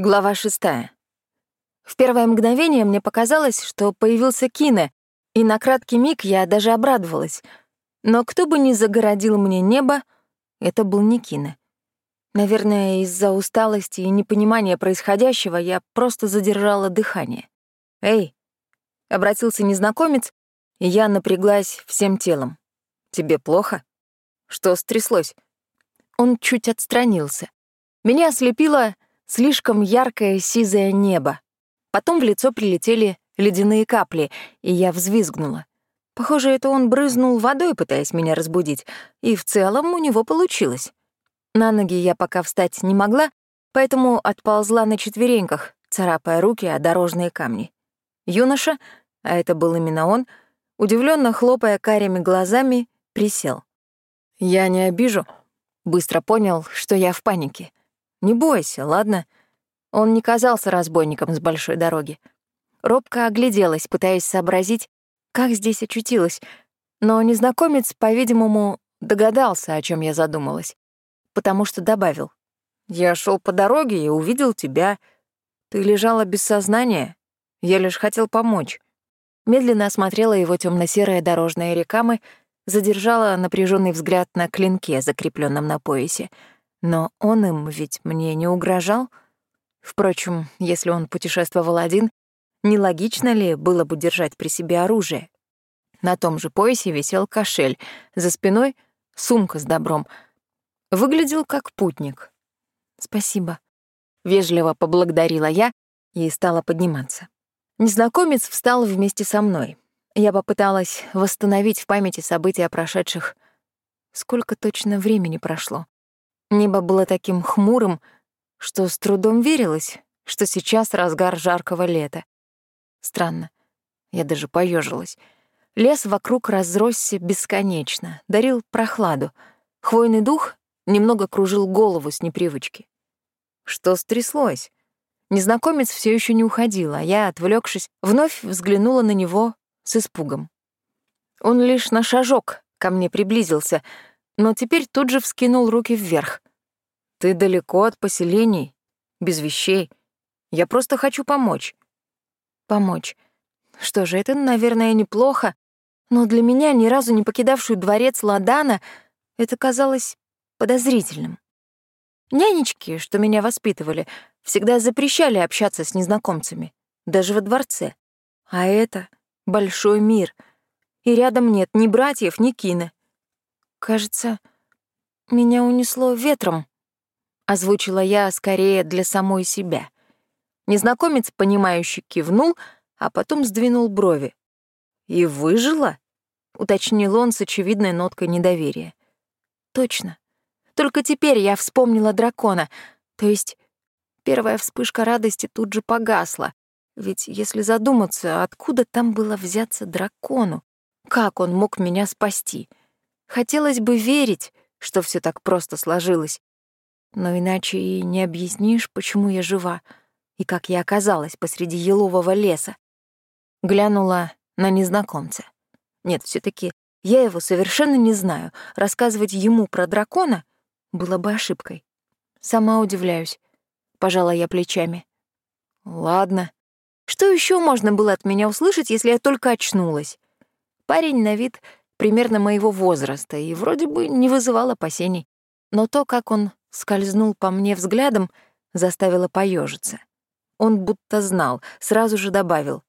Глава шестая. В первое мгновение мне показалось, что появился Кине, и на краткий миг я даже обрадовалась. Но кто бы ни загородил мне небо, это был не Кине. Наверное, из-за усталости и непонимания происходящего я просто задержала дыхание. «Эй!» — обратился незнакомец, и я напряглась всем телом. «Тебе плохо? Что стряслось?» Он чуть отстранился. Меня ослепило слишком яркое сизое небо. Потом в лицо прилетели ледяные капли, и я взвизгнула. Похоже, это он брызнул водой, пытаясь меня разбудить, и в целом у него получилось. На ноги я пока встать не могла, поэтому отползла на четвереньках, царапая руки о дорожные камни. Юноша, а это был именно он, удивленно хлопая карими глазами, присел. «Я не обижу», — быстро понял, что я в панике. Не бойся, ладно?» Он не казался разбойником с большой дороги. Робко огляделась, пытаясь сообразить, как здесь очутилась, но незнакомец, по-видимому, догадался, о чем я задумалась, потому что добавил. «Я шел по дороге и увидел тебя. Ты лежала без сознания. Я лишь хотел помочь». Медленно осмотрела его темно серые дорожные рекамы, задержала напряженный взгляд на клинке, закрепленном на поясе — но он им ведь мне не угрожал. Впрочем, если он путешествовал один, нелогично ли было бы держать при себе оружие? На том же поясе висел кошель, за спиной — сумка с добром. Выглядел как путник. «Спасибо», — вежливо поблагодарила я и стала подниматься. Незнакомец встал вместе со мной. Я попыталась восстановить в памяти события прошедших. Сколько точно времени прошло? Небо было таким хмурым, что с трудом верилось, что сейчас разгар жаркого лета. Странно. Я даже поежилась. Лес вокруг разросся бесконечно, дарил прохладу. Хвойный дух немного кружил голову с непривычки. Что стряслось? Незнакомец все еще не уходил, а я, отвлекшись, вновь взглянула на него с испугом. Он лишь на шажок ко мне приблизился — но теперь тут же вскинул руки вверх. «Ты далеко от поселений, без вещей. Я просто хочу помочь». «Помочь. Что же, это, наверное, неплохо, но для меня, ни разу не покидавшую дворец Ладана, это казалось подозрительным. Нянечки, что меня воспитывали, всегда запрещали общаться с незнакомцами, даже во дворце. А это большой мир, и рядом нет ни братьев, ни Кина. «Кажется, меня унесло ветром», — озвучила я скорее для самой себя. Незнакомец, понимающий, кивнул, а потом сдвинул брови. «И выжила?» — уточнил он с очевидной ноткой недоверия. «Точно. Только теперь я вспомнила дракона, то есть первая вспышка радости тут же погасла. Ведь если задуматься, откуда там было взяться дракону? Как он мог меня спасти?» Хотелось бы верить, что все так просто сложилось. Но иначе и не объяснишь, почему я жива и как я оказалась посреди елового леса. Глянула на незнакомца. Нет, все таки я его совершенно не знаю. Рассказывать ему про дракона было бы ошибкой. Сама удивляюсь. Пожала я плечами. Ладно. Что еще можно было от меня услышать, если я только очнулась? Парень на вид примерно моего возраста и вроде бы не вызывал опасений. Но то, как он скользнул по мне взглядом, заставило поежиться. Он будто знал, сразу же добавил.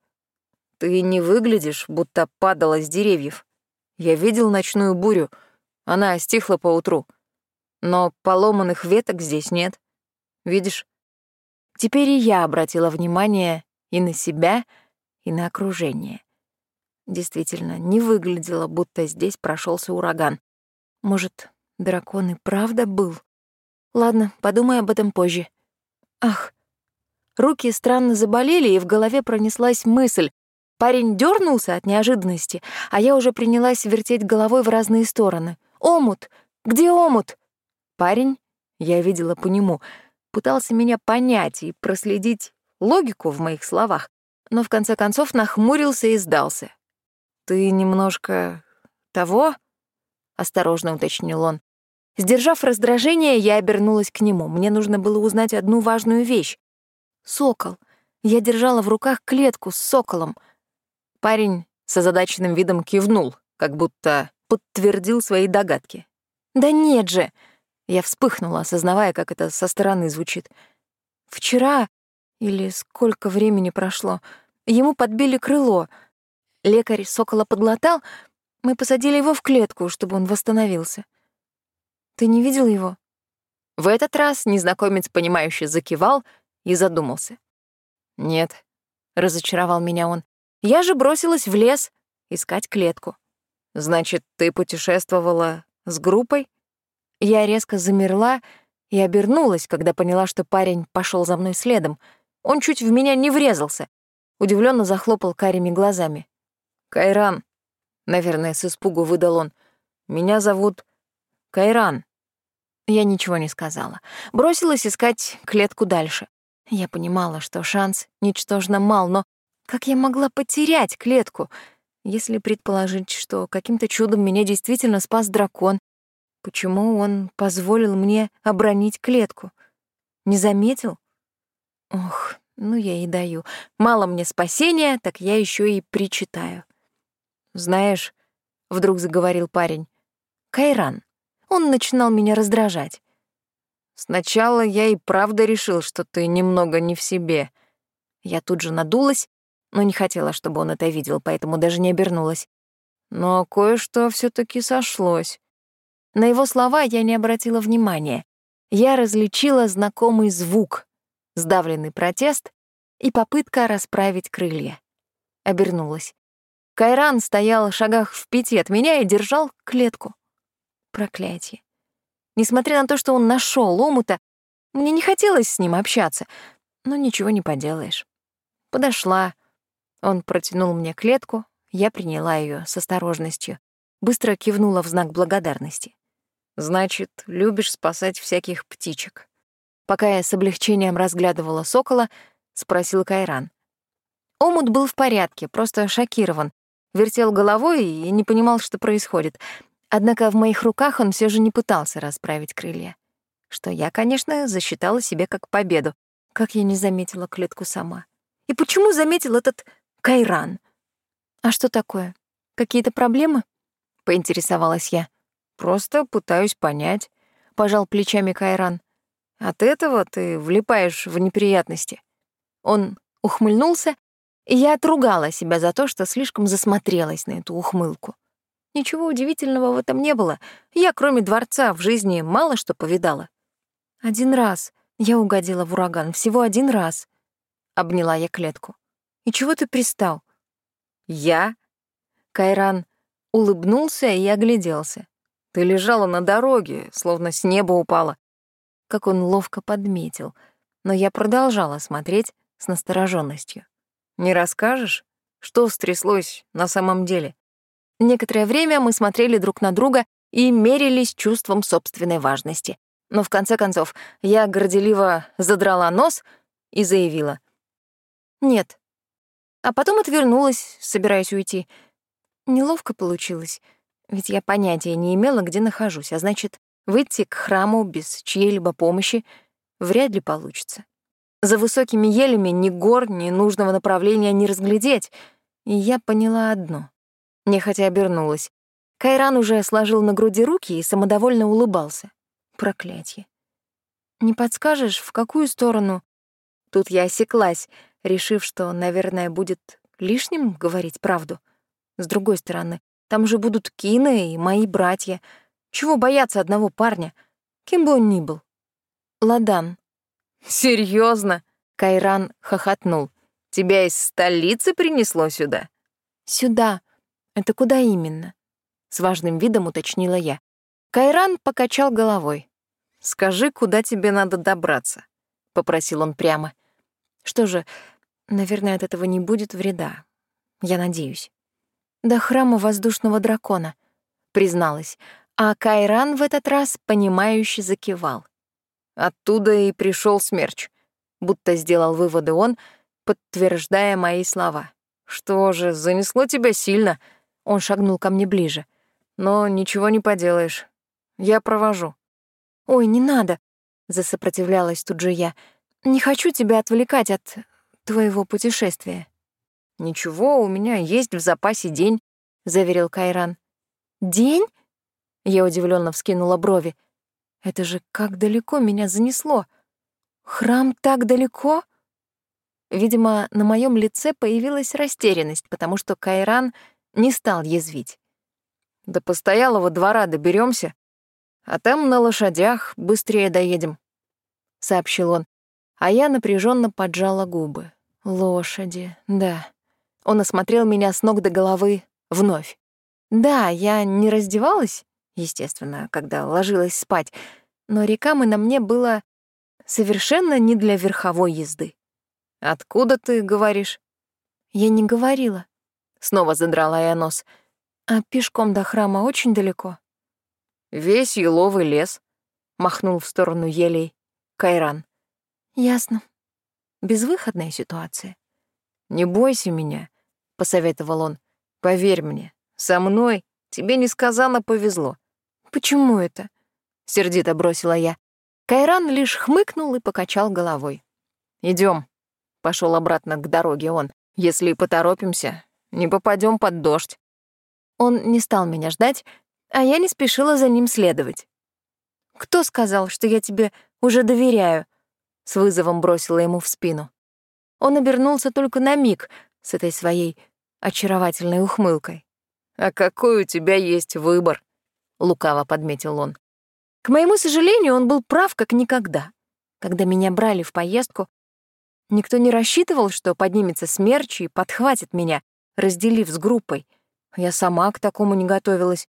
«Ты не выглядишь, будто падала с деревьев. Я видел ночную бурю, она стихла поутру. Но поломанных веток здесь нет. Видишь?» Теперь и я обратила внимание и на себя, и на окружение. Действительно, не выглядело, будто здесь прошелся ураган. Может, дракон и правда был? Ладно, подумай об этом позже. Ах. Руки странно заболели, и в голове пронеслась мысль. Парень дернулся от неожиданности, а я уже принялась вертеть головой в разные стороны. «Омут! Где омут?» Парень, я видела по нему, пытался меня понять и проследить логику в моих словах, но в конце концов нахмурился и сдался. «Ты немножко... того?» — осторожно уточнил он. Сдержав раздражение, я обернулась к нему. Мне нужно было узнать одну важную вещь. Сокол. Я держала в руках клетку с соколом. Парень с озадаченным видом кивнул, как будто подтвердил свои догадки. «Да нет же!» Я вспыхнула, осознавая, как это со стороны звучит. «Вчера, или сколько времени прошло, ему подбили крыло. Лекарь сокола подлатал, мы посадили его в клетку, чтобы он восстановился. Ты не видел его?» В этот раз незнакомец, понимающе закивал и задумался. «Нет», — разочаровал меня он, — «я же бросилась в лес искать клетку». «Значит, ты путешествовала с группой?» Я резко замерла и обернулась, когда поняла, что парень пошел за мной следом. Он чуть в меня не врезался. Удивленно захлопал карими глазами. «Кайран», — наверное, с испугу выдал он, — «меня зовут Кайран». Я ничего не сказала. Бросилась искать клетку дальше. Я понимала, что шанс ничтожно мал, но как я могла потерять клетку, если предположить, что каким-то чудом меня действительно спас дракон? Почему он позволил мне обронить клетку? Не заметил? Ох, ну я и даю. Мало мне спасения, так я еще и причитаю. Знаешь, — вдруг заговорил парень, — Кайран. Он начинал меня раздражать. Сначала я и правда решил, что ты немного не в себе. Я тут же надулась, но не хотела, чтобы он это видел, поэтому даже не обернулась. Но кое-что все таки сошлось. На его слова я не обратила внимания. Я различила знакомый звук, сдавленный протест и попытка расправить крылья. Обернулась. Кайран стоял в шагах в пяти от меня и держал клетку. Проклятие. Несмотря на то, что он нашел омута, мне не хотелось с ним общаться, но ничего не поделаешь. Подошла. Он протянул мне клетку, я приняла ее с осторожностью, быстро кивнула в знак благодарности. «Значит, любишь спасать всяких птичек?» Пока я с облегчением разглядывала сокола, спросил Кайран. Омут был в порядке, просто шокирован. Вертел головой и не понимал, что происходит. Однако в моих руках он все же не пытался расправить крылья. Что я, конечно, засчитала себе как победу. Как я не заметила клетку сама. И почему заметил этот Кайран? А что такое? Какие-то проблемы? Поинтересовалась я. Просто пытаюсь понять. Пожал плечами Кайран. От этого ты влипаешь в неприятности. Он ухмыльнулся, я отругала себя за то, что слишком засмотрелась на эту ухмылку. Ничего удивительного в этом не было. Я, кроме дворца, в жизни мало что повидала. Один раз я угодила в ураган, всего один раз. Обняла я клетку. И чего ты пристал? Я? Кайран улыбнулся и огляделся. Ты лежала на дороге, словно с неба упала. Как он ловко подметил. Но я продолжала смотреть с настороженностью. Не расскажешь, что стряслось на самом деле? Некоторое время мы смотрели друг на друга и мерились чувством собственной важности. Но в конце концов я горделиво задрала нос и заявила. «Нет». А потом отвернулась, собираясь уйти. Неловко получилось, ведь я понятия не имела, где нахожусь, а значит, выйти к храму без чьей-либо помощи вряд ли получится. За высокими елями ни гор, ни нужного направления не разглядеть, и я поняла одно. Нехотя обернулась. Кайран уже сложил на груди руки и самодовольно улыбался. Проклятье. «Не подскажешь, в какую сторону?» Тут я осеклась, решив, что, наверное, будет лишним говорить правду. С другой стороны, там же будут Кина и мои братья. Чего бояться одного парня, кем бы он ни был? Ладан. Серьезно? Кайран хохотнул. Тебя из столицы принесло сюда? Сюда. Это куда именно? С важным видом уточнила я. Кайран покачал головой. «Скажи, куда тебе надо добраться?» — попросил он прямо. «Что же, наверное, от этого не будет вреда. Я надеюсь». «До храма воздушного дракона», — призналась, а Кайран в этот раз понимающе закивал. Оттуда и пришел смерч, будто сделал выводы он, подтверждая мои слова. «Что же, занесло тебя сильно?» Он шагнул ко мне ближе. «Но ничего не поделаешь. Я провожу». «Ой, не надо», — засопротивлялась тут же я. Не хочу тебя отвлекать от твоего путешествия. Ничего, у меня есть в запасе день, заверил Кайран. День? Я удивленно вскинула брови. Это же как далеко меня занесло. Храм так далеко? Видимо, на моем лице появилась растерянность, потому что Кайран не стал язвить. До постоялого двора доберемся, а там на лошадях быстрее доедем, сообщил он. А я напряженно поджала губы. Лошади, да. Он осмотрел меня с ног до головы вновь. Да, я не раздевалась, естественно, когда ложилась спать, но рекам и на мне было совершенно не для верховой езды. «Откуда ты говоришь?» «Я не говорила», — снова задрала я нос. «А пешком до храма очень далеко?» «Весь еловый лес», — махнул в сторону елей Кайран. «Ясно. Безвыходная ситуация». «Не бойся меня», — посоветовал он. «Поверь мне, со мной тебе несказанно повезло». «Почему это?» — сердито бросила я. Кайран лишь хмыкнул и покачал головой. Идем, пошел обратно к дороге он. «Если поторопимся, не попадем под дождь». Он не стал меня ждать, а я не спешила за ним следовать. «Кто сказал, что я тебе уже доверяю?» С вызовом бросила ему в спину. Он обернулся только на миг с этой своей очаровательной ухмылкой. «А какой у тебя есть выбор?» — лукаво подметил он. К моему сожалению, он был прав как никогда. Когда меня брали в поездку, никто не рассчитывал, что поднимется смерч и подхватит меня, разделив с группой. Я сама к такому не готовилась.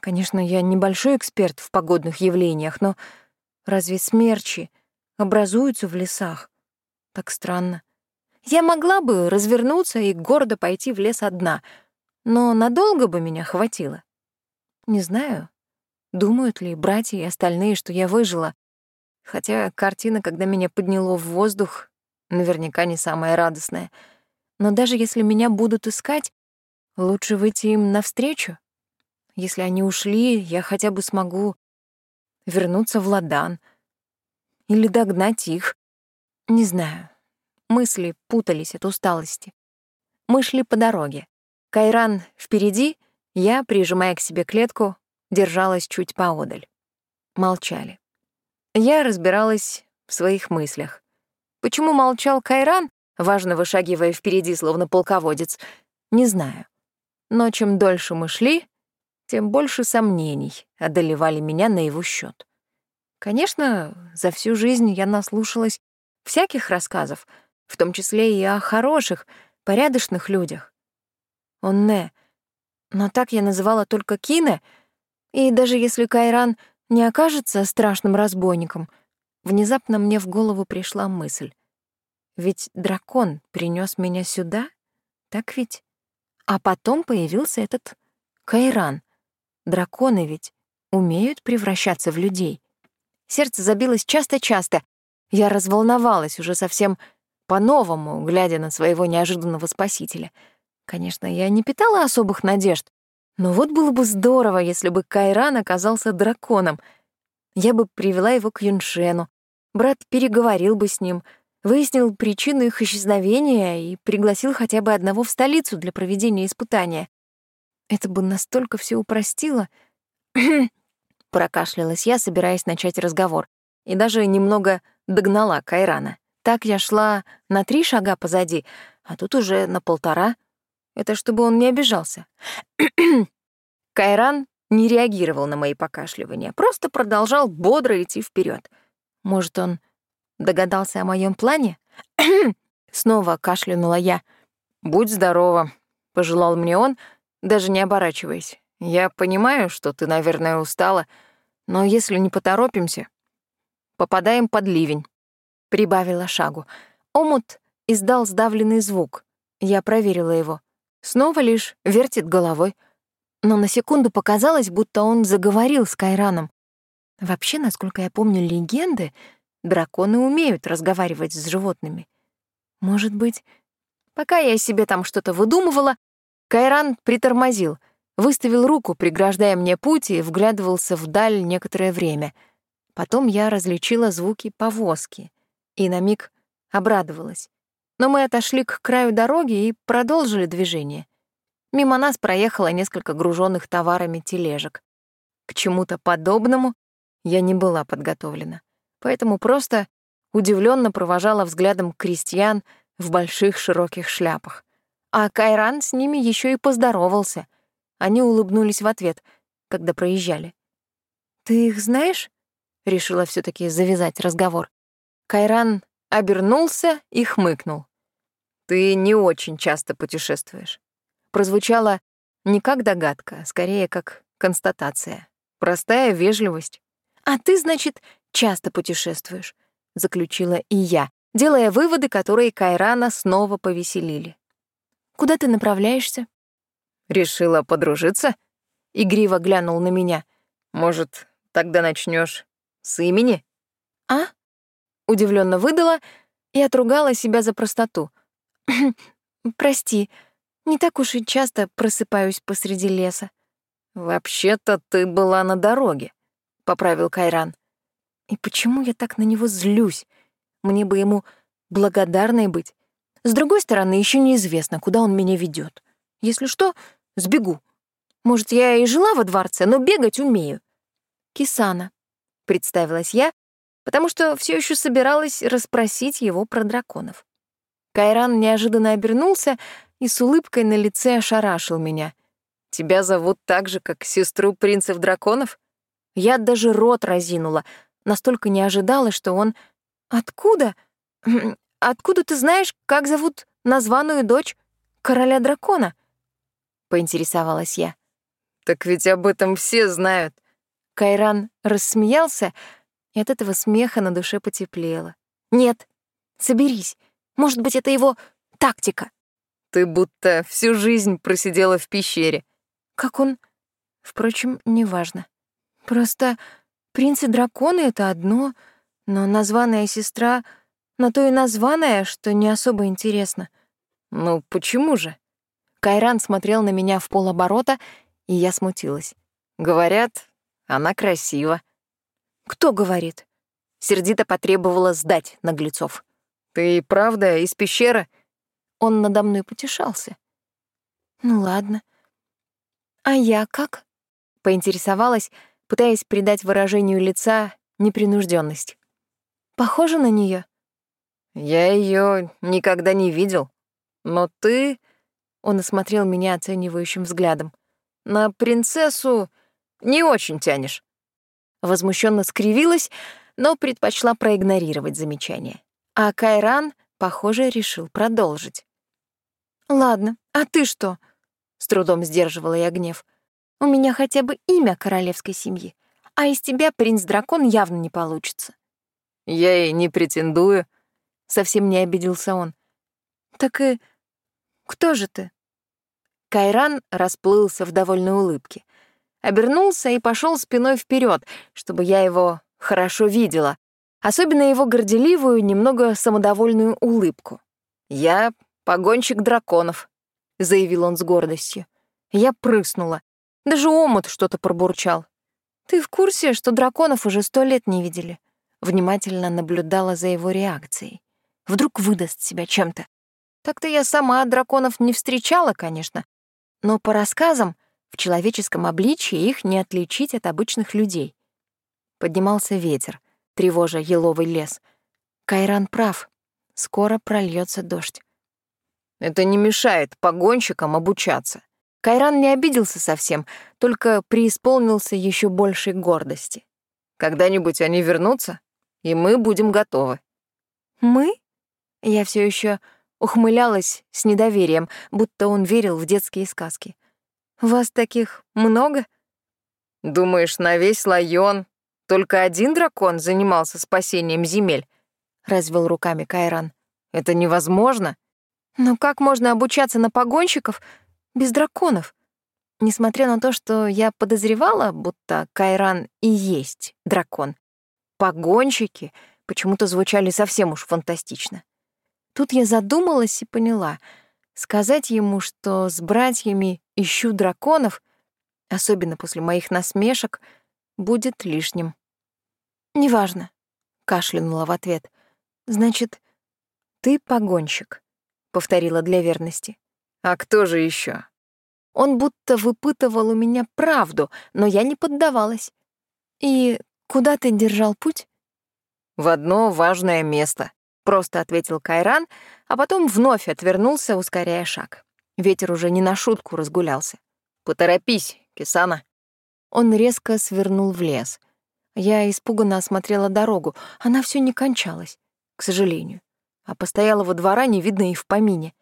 Конечно, я небольшой эксперт в погодных явлениях, но разве смерчи образуются в лесах? Так странно. Я могла бы развернуться и гордо пойти в лес одна, но надолго бы меня хватило. Не знаю, думают ли братья и остальные, что я выжила. Хотя картина, когда меня подняло в воздух, наверняка не самая радостная. Но даже если меня будут искать, лучше выйти им навстречу. Если они ушли, я хотя бы смогу вернуться в Ладан или догнать их. Не знаю. Мысли путались от усталости. Мы шли по дороге. Кайран впереди, я, прижимая к себе клетку, держалась чуть поодаль. Молчали. Я разбиралась в своих мыслях. Почему молчал Кайран, важно вышагивая впереди, словно полководец, не знаю. Но чем дольше мы шли, тем больше сомнений одолевали меня на его счет. Конечно, за всю жизнь я наслушалась всяких рассказов, в том числе и о хороших, порядочных людях. Он не, но так я называла только Кине, и даже если Кайран не окажется страшным разбойником, внезапно мне в голову пришла мысль. Ведь дракон принес меня сюда, так ведь? А потом появился этот Кайран. Драконы ведь умеют превращаться в людей. Сердце забилось часто-часто. Я разволновалась уже совсем по-новому, глядя на своего неожиданного спасителя. Конечно, я не питала особых надежд, но вот было бы здорово, если бы Кайран оказался драконом. Я бы привела его к Юншену. Брат переговорил бы с ним, выяснил причину их исчезновения и пригласил хотя бы одного в столицу для проведения испытания. Это бы настолько все упростило. Прокашлялась я, собираясь начать разговор, и даже немного догнала Кайрана. Так я шла на три шага позади, а тут уже на полтора. Это чтобы он не обижался. Кайран не реагировал на мои покашливания, просто продолжал бодро идти вперед. Может, он догадался о моем плане? Снова кашлянула я. «Будь здорова», — пожелал мне он, даже не оборачиваясь. «Я понимаю, что ты, наверное, устала, но если не поторопимся, попадаем под ливень», — прибавила шагу. Омут издал сдавленный звук. Я проверила его. Снова лишь вертит головой. Но на секунду показалось, будто он заговорил с Кайраном. Вообще, насколько я помню легенды, драконы умеют разговаривать с животными. Может быть, пока я себе там что-то выдумывала, Кайран притормозил, выставил руку, преграждая мне путь, и вглядывался вдаль некоторое время. Потом я различила звуки повозки. И на миг обрадовалась. Но мы отошли к краю дороги и продолжили движение. Мимо нас проехало несколько груженных товарами тележек. К чему-то подобному я не была подготовлена, поэтому просто удивленно провожала взглядом крестьян в больших широких шляпах. А Кайран с ними еще и поздоровался. Они улыбнулись в ответ, когда проезжали. «Ты их знаешь?» — решила все таки завязать разговор. Кайран обернулся и хмыкнул. «Ты не очень часто путешествуешь». Прозвучало не как догадка, а скорее как констатация. Простая вежливость. «А ты, значит, часто путешествуешь», — заключила и я, делая выводы, которые Кайрана снова повеселили. «Куда ты направляешься?» «Решила подружиться?» — игриво глянул на меня. «Может, тогда начнешь с имени?» «А?» — удивленно выдала и отругала себя за простоту. «Прости, не так уж и часто просыпаюсь посреди леса». «Вообще-то ты была на дороге», — поправил Кайран. «И почему я так на него злюсь? Мне бы ему благодарной быть. С другой стороны, еще неизвестно, куда он меня ведет. Если что, сбегу. Может, я и жила во дворце, но бегать умею. Кисана, представилась я, потому что все еще собиралась расспросить его про драконов. Кайран неожиданно обернулся и с улыбкой на лице ошарашил меня. «Тебя зовут так же, как сестру принцев-драконов?» Я даже рот разинула, настолько не ожидала, что он... «Откуда? откуда ты знаешь, как зовут названную дочь короля дракона?» — поинтересовалась я. «Так ведь об этом все знают». Кайран рассмеялся, и от этого смеха на душе потеплело. «Нет, соберись. Может быть, это его тактика». «Ты будто всю жизнь просидела в пещере». «Как он...» Впрочем, неважно. Просто принцы-драконы — это одно, но названная сестра на то и названная, что не особо интересно. Ну, почему же? Кайран смотрел на меня в полоборота, и я смутилась. Говорят, она красива. Кто говорит? Сердито потребовала сдать наглецов. Ты правда из пещеры? Он надо мной потешался. Ну ладно. А я как? Поинтересовалась, пытаясь придать выражению лица непринужденность. Похоже на нее. Я ее никогда не видел. Но ты... Он осмотрел меня оценивающим взглядом. На принцессу не очень тянешь. Возмущенно скривилась, но предпочла проигнорировать замечание. А Кайран, похоже, решил продолжить. «Ладно, а ты что?» — с трудом сдерживала я гнев. «У меня хотя бы имя королевской семьи, а из тебя принц-дракон явно не получится». «Я и не претендую», Совсем не обиделся он. «Так и кто же ты?» Кайран расплылся в довольной улыбке. Обернулся и пошел спиной вперед, чтобы я его хорошо видела, особенно его горделивую, немного самодовольную улыбку. «Я погонщик драконов», — заявил он с гордостью. Я прыснула. Даже омут что-то пробурчал. «Ты в курсе, что драконов уже сто лет не видели?» Внимательно наблюдала за его реакцией. Вдруг выдаст себя чем-то. Так-то я сама драконов не встречала, конечно, но по рассказам в человеческом обличье их не отличить от обычных людей. Поднимался ветер, тревожа еловый лес. Кайран прав, скоро прольется дождь. Это не мешает погонщикам обучаться. Кайран не обиделся совсем, только преисполнился еще большей гордости. Когда-нибудь они вернутся, и мы будем готовы. Мы? Я все еще ухмылялась с недоверием, будто он верил в детские сказки. «Вас таких много?» «Думаешь, на весь Лайон только один дракон занимался спасением земель?» — развел руками Кайран. «Это невозможно!» «Но как можно обучаться на погонщиков без драконов?» Несмотря на то, что я подозревала, будто Кайран и есть дракон, погонщики почему-то звучали совсем уж фантастично. Тут я задумалась и поняла. Сказать ему, что с братьями ищу драконов, особенно после моих насмешек, будет лишним. «Неважно», — кашлянула в ответ. Значит, ты погонщик, повторила для верности. А кто же еще? Он будто выпытывал у меня правду, но я не поддавалась. И куда ты держал путь? В одно важное место, просто ответил Кайран, а потом вновь отвернулся, ускоряя шаг. Ветер уже не на шутку разгулялся. Поторопись, Кисана. Он резко свернул в лес. Я испуганно осмотрела дорогу. Она все не кончалась, к сожалению. А постоялого двора не видно и в помине.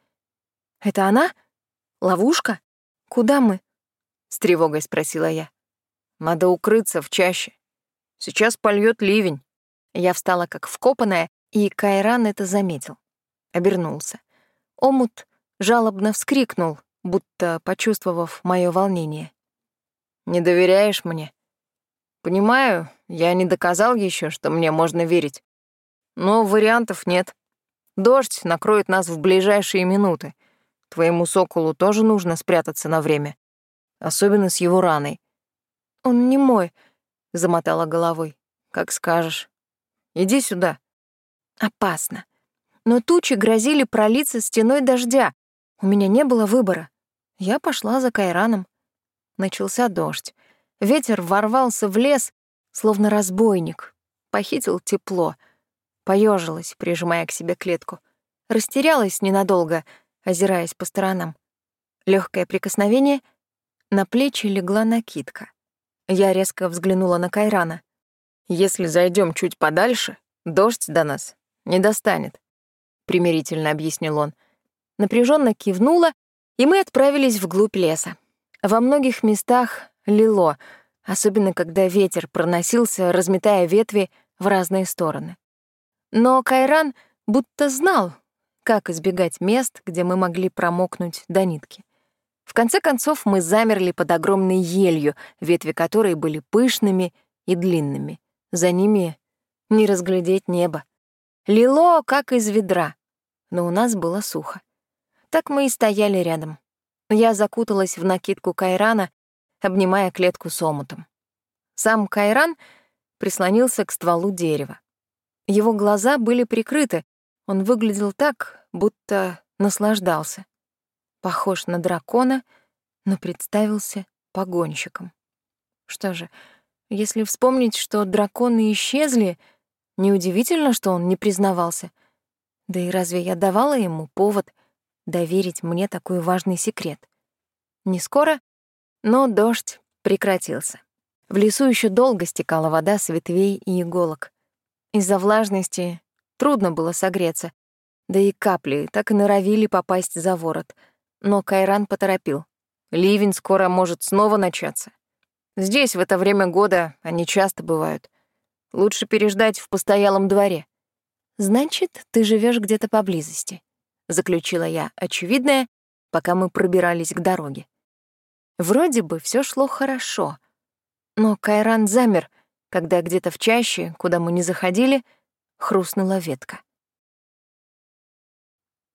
«Это она? Ловушка? Куда мы?» — с тревогой спросила я. «Надо укрыться в чаще. Сейчас польет ливень». Я встала как вкопанная, и Кайран это заметил. Обернулся. Омут жалобно вскрикнул, будто почувствовав мое волнение. Не доверяешь мне? Понимаю, я не доказал еще, что мне можно верить. Но вариантов нет. Дождь накроет нас в ближайшие минуты. Твоему соколу тоже нужно спрятаться на время. Особенно с его раной. Он не мой, — замотала головой. Как скажешь. Иди сюда. Опасно. Но тучи грозили пролиться стеной дождя. У меня не было выбора. Я пошла за Кайраном. Начался дождь. Ветер ворвался в лес, словно разбойник. Похитил тепло. Поежилась, прижимая к себе клетку. Растерялась ненадолго, озираясь по сторонам. Легкое прикосновение — на плечи легла накидка. Я резко взглянула на Кайрана. «Если зайдем чуть подальше, дождь до нас не достанет», — примирительно объяснил он. Напряженно кивнула, и мы отправились вглубь леса. Во многих местах лило, особенно когда ветер проносился, разметая ветви в разные стороны. Но Кайран будто знал, как избегать мест, где мы могли промокнуть до нитки. В конце концов мы замерли под огромной елью, ветви которой были пышными и длинными. За ними не разглядеть небо. Лило, как из ведра, но у нас было сухо. Так мы и стояли рядом. Я закуталась в накидку Кайрана, обнимая клетку с омутом. Сам Кайран прислонился к стволу дерева. Его глаза были прикрыты, он выглядел так, будто наслаждался. Похож на дракона, но представился погонщиком. Что же, если вспомнить, что драконы исчезли, неудивительно, что он не признавался. Да и разве я давала ему повод — доверить мне такой важный секрет. Не скоро, но дождь прекратился. В лесу еще долго стекала вода с ветвей и иголок. Из-за влажности трудно было согреться, да и капли так и норовили попасть за ворот. Но Кайран поторопил. Ливень скоро может снова начаться. Здесь в это время года они часто бывают. Лучше переждать в постоялом дворе. Значит, ты живешь где-то поблизости заключила я очевидное, пока мы пробирались к дороге. Вроде бы все шло хорошо, но Кайран замер, когда где-то в чаще, куда мы не заходили, хрустнула ветка.